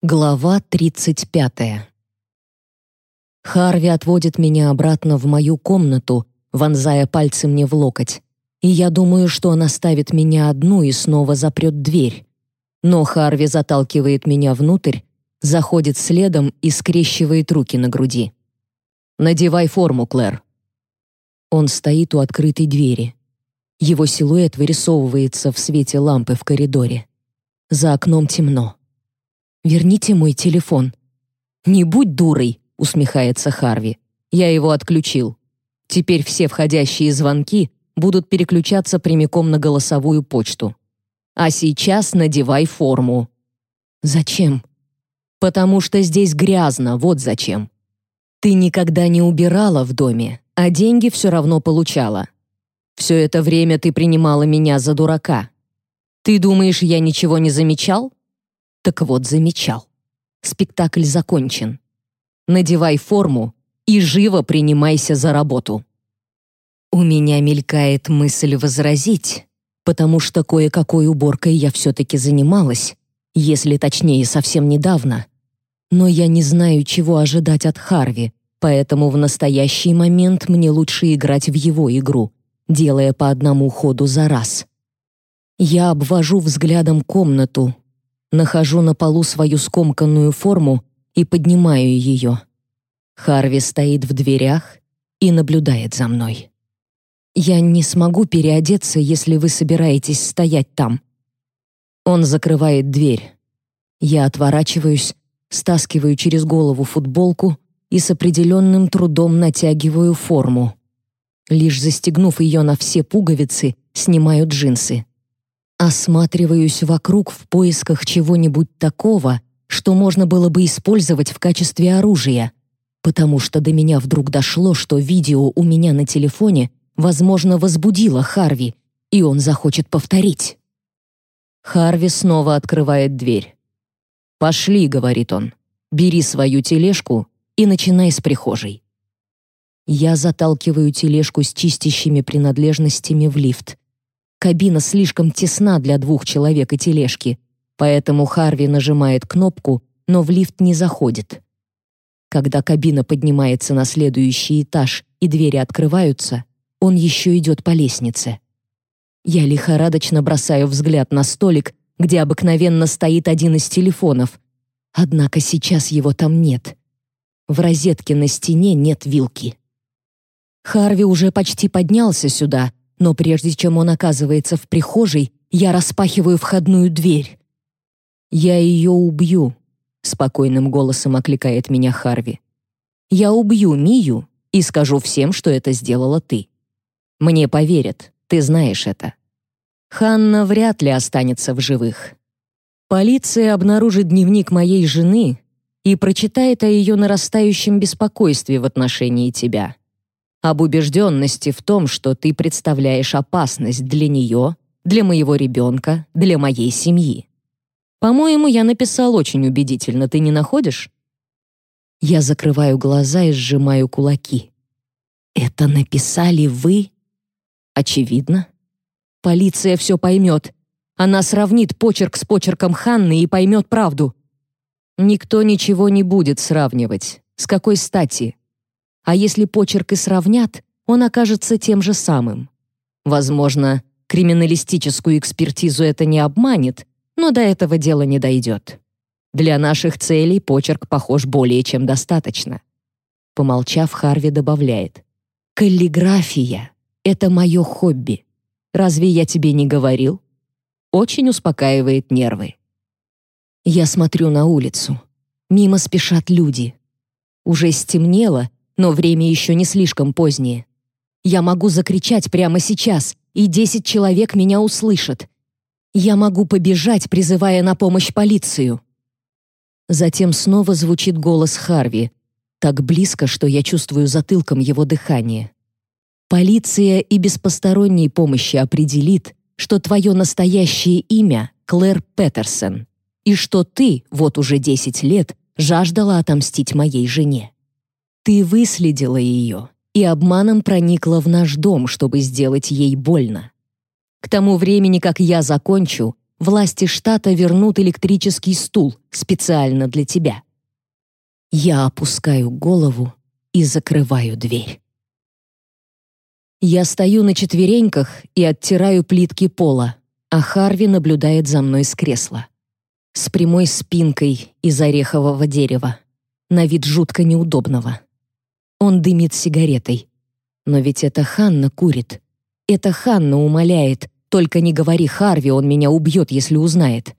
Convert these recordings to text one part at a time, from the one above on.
Глава 35. Харви отводит меня обратно в мою комнату, вонзая пальцы мне в локоть. И я думаю, что он оставит меня одну и снова запрет дверь. Но Харви заталкивает меня внутрь, заходит следом и скрещивает руки на груди. «Надевай форму, Клэр». Он стоит у открытой двери. Его силуэт вырисовывается в свете лампы в коридоре. За окном темно. Верните мой телефон». «Не будь дурой», — усмехается Харви. «Я его отключил. Теперь все входящие звонки будут переключаться прямиком на голосовую почту. А сейчас надевай форму». «Зачем?» «Потому что здесь грязно, вот зачем. Ты никогда не убирала в доме, а деньги все равно получала. Все это время ты принимала меня за дурака. Ты думаешь, я ничего не замечал? Так вот, замечал. Спектакль закончен. Надевай форму и живо принимайся за работу. У меня мелькает мысль возразить, потому что кое-какой уборкой я все-таки занималась, если точнее совсем недавно. Но я не знаю, чего ожидать от Харви, поэтому в настоящий момент мне лучше играть в его игру, делая по одному ходу за раз. Я обвожу взглядом комнату, Нахожу на полу свою скомканную форму и поднимаю ее. Харви стоит в дверях и наблюдает за мной. «Я не смогу переодеться, если вы собираетесь стоять там». Он закрывает дверь. Я отворачиваюсь, стаскиваю через голову футболку и с определенным трудом натягиваю форму. Лишь застегнув ее на все пуговицы, снимаю джинсы. Осматриваюсь вокруг в поисках чего-нибудь такого, что можно было бы использовать в качестве оружия, потому что до меня вдруг дошло, что видео у меня на телефоне, возможно, возбудило Харви, и он захочет повторить. Харви снова открывает дверь. «Пошли», — говорит он, — «бери свою тележку и начинай с прихожей». Я заталкиваю тележку с чистящими принадлежностями в лифт. Кабина слишком тесна для двух человек и тележки, поэтому Харви нажимает кнопку, но в лифт не заходит. Когда кабина поднимается на следующий этаж и двери открываются, он еще идет по лестнице. Я лихорадочно бросаю взгляд на столик, где обыкновенно стоит один из телефонов. Однако сейчас его там нет. В розетке на стене нет вилки. Харви уже почти поднялся сюда, но прежде чем он оказывается в прихожей, я распахиваю входную дверь. «Я ее убью», — спокойным голосом окликает меня Харви. «Я убью Мию и скажу всем, что это сделала ты. Мне поверят, ты знаешь это. Ханна вряд ли останется в живых. Полиция обнаружит дневник моей жены и прочитает о ее нарастающем беспокойстве в отношении тебя об убежденности в том, что ты представляешь опасность для нее, для моего ребенка, для моей семьи. По-моему, я написал очень убедительно, ты не находишь? Я закрываю глаза и сжимаю кулаки. Это написали вы? Очевидно. Полиция все поймет. Она сравнит почерк с почерком Ханны и поймет правду. Никто ничего не будет сравнивать. С какой стати? А если почерк и сравнят, он окажется тем же самым. Возможно, криминалистическую экспертизу это не обманет, но до этого дела не дойдет. Для наших целей почерк похож более чем достаточно. Помолчав, Харви добавляет. «Каллиграфия — это мое хобби. Разве я тебе не говорил?» Очень успокаивает нервы. Я смотрю на улицу. Мимо спешат люди. Уже стемнело, но время еще не слишком позднее. Я могу закричать прямо сейчас, и десять человек меня услышат. Я могу побежать, призывая на помощь полицию. Затем снова звучит голос Харви, так близко, что я чувствую затылком его дыхание. Полиция и без посторонней помощи определит, что твое настоящее имя Клэр Петерсон, и что ты, вот уже десять лет, жаждала отомстить моей жене. Ты выследила ее и обманом проникла в наш дом, чтобы сделать ей больно. К тому времени, как я закончу, власти штата вернут электрический стул специально для тебя. Я опускаю голову и закрываю дверь. Я стою на четвереньках и оттираю плитки пола, а Харви наблюдает за мной с кресла. С прямой спинкой из орехового дерева, на вид жутко неудобного. Он дымит сигаретой. Но ведь это Ханна курит. Это Ханна умоляет, только не говори Харви, он меня убьет, если узнает.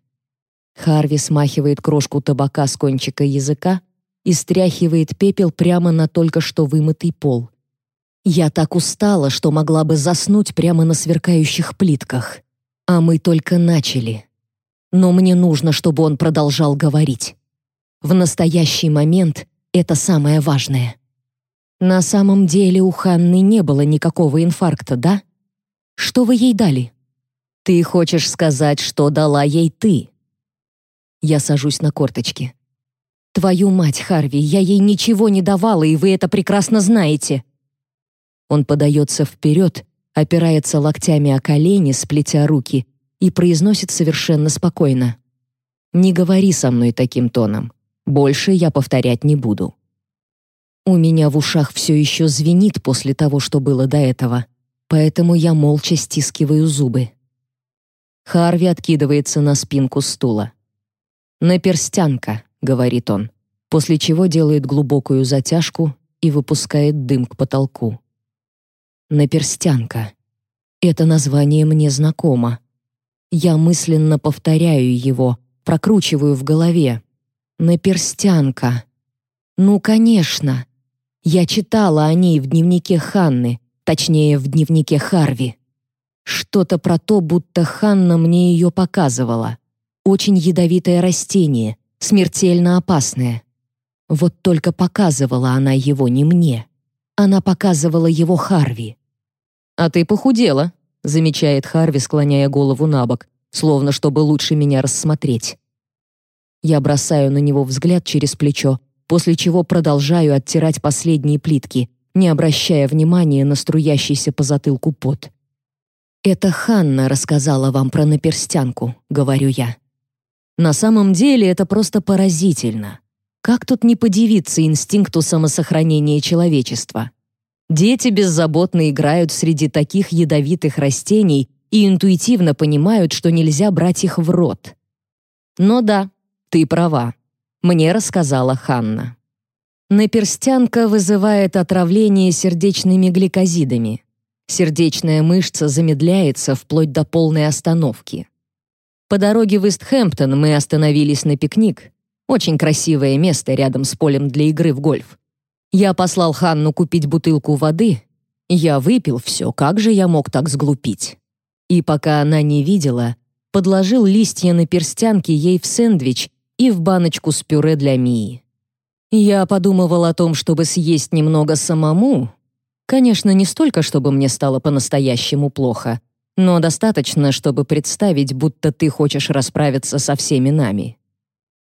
Харви смахивает крошку табака с кончика языка и стряхивает пепел прямо на только что вымытый пол. Я так устала, что могла бы заснуть прямо на сверкающих плитках. А мы только начали. Но мне нужно, чтобы он продолжал говорить. В настоящий момент это самое важное. На самом деле у Ханны не было никакого инфаркта, да? Что вы ей дали? Ты хочешь сказать, что дала ей ты? Я сажусь на корточки. Твою мать, Харви, я ей ничего не давала, и вы это прекрасно знаете. Он подается вперед, опирается локтями о колени, сплетя руки, и произносит совершенно спокойно. «Не говори со мной таким тоном. Больше я повторять не буду». У меня в ушах все еще звенит после того, что было до этого, поэтому я молча стискиваю зубы. Харви откидывается на спинку стула. «Наперстянка», — говорит он, после чего делает глубокую затяжку и выпускает дым к потолку. «Наперстянка». Это название мне знакомо. Я мысленно повторяю его, прокручиваю в голове. Наперстянка. Ну, конечно. Я читала о ней в дневнике Ханны, точнее, в дневнике Харви. Что-то про то, будто Ханна мне ее показывала. Очень ядовитое растение, смертельно опасное. Вот только показывала она его не мне. Она показывала его Харви. «А ты похудела», — замечает Харви, склоняя голову на бок, словно чтобы лучше меня рассмотреть. Я бросаю на него взгляд через плечо, после чего продолжаю оттирать последние плитки, не обращая внимания на струящийся по затылку пот. «Это Ханна рассказала вам про наперстянку», — говорю я. На самом деле это просто поразительно. Как тут не подивиться инстинкту самосохранения человечества? Дети беззаботно играют среди таких ядовитых растений и интуитивно понимают, что нельзя брать их в рот. Но да, ты права. Мне рассказала Ханна. Наперстянка вызывает отравление сердечными гликозидами. Сердечная мышца замедляется вплоть до полной остановки. По дороге в Истхэмптон мы остановились на пикник. Очень красивое место рядом с полем для игры в гольф. Я послал Ханну купить бутылку воды. Я выпил все, как же я мог так сглупить? И пока она не видела, подложил листья на перстянке ей в сэндвич и в баночку с пюре для Мии. Я подумывал о том, чтобы съесть немного самому. Конечно, не столько, чтобы мне стало по-настоящему плохо, но достаточно, чтобы представить, будто ты хочешь расправиться со всеми нами.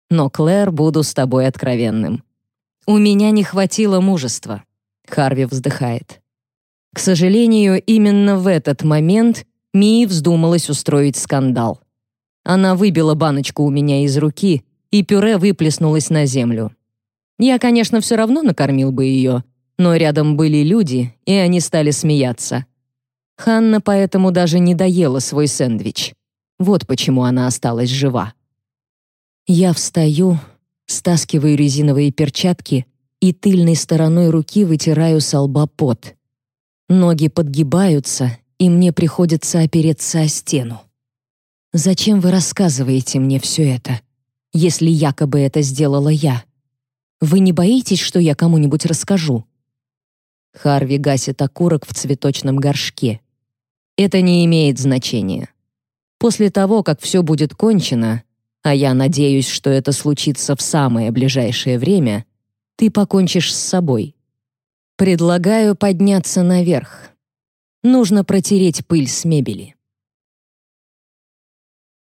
Но, Клэр, буду с тобой откровенным. У меня не хватило мужества. Харви вздыхает. К сожалению, именно в этот момент Мии вздумалась устроить скандал. Она выбила баночку у меня из руки и пюре выплеснулось на землю. Я, конечно, все равно накормил бы ее, но рядом были люди, и они стали смеяться. Ханна поэтому даже не доела свой сэндвич. Вот почему она осталась жива. Я встаю, стаскиваю резиновые перчатки и тыльной стороной руки вытираю с лба пот. Ноги подгибаются, и мне приходится опереться о стену. «Зачем вы рассказываете мне все это?» Если якобы это сделала я? Вы не боитесь, что я кому-нибудь расскажу?» Харви гасит окурок в цветочном горшке. «Это не имеет значения. После того, как все будет кончено, а я надеюсь, что это случится в самое ближайшее время, ты покончишь с собой. Предлагаю подняться наверх. Нужно протереть пыль с мебели».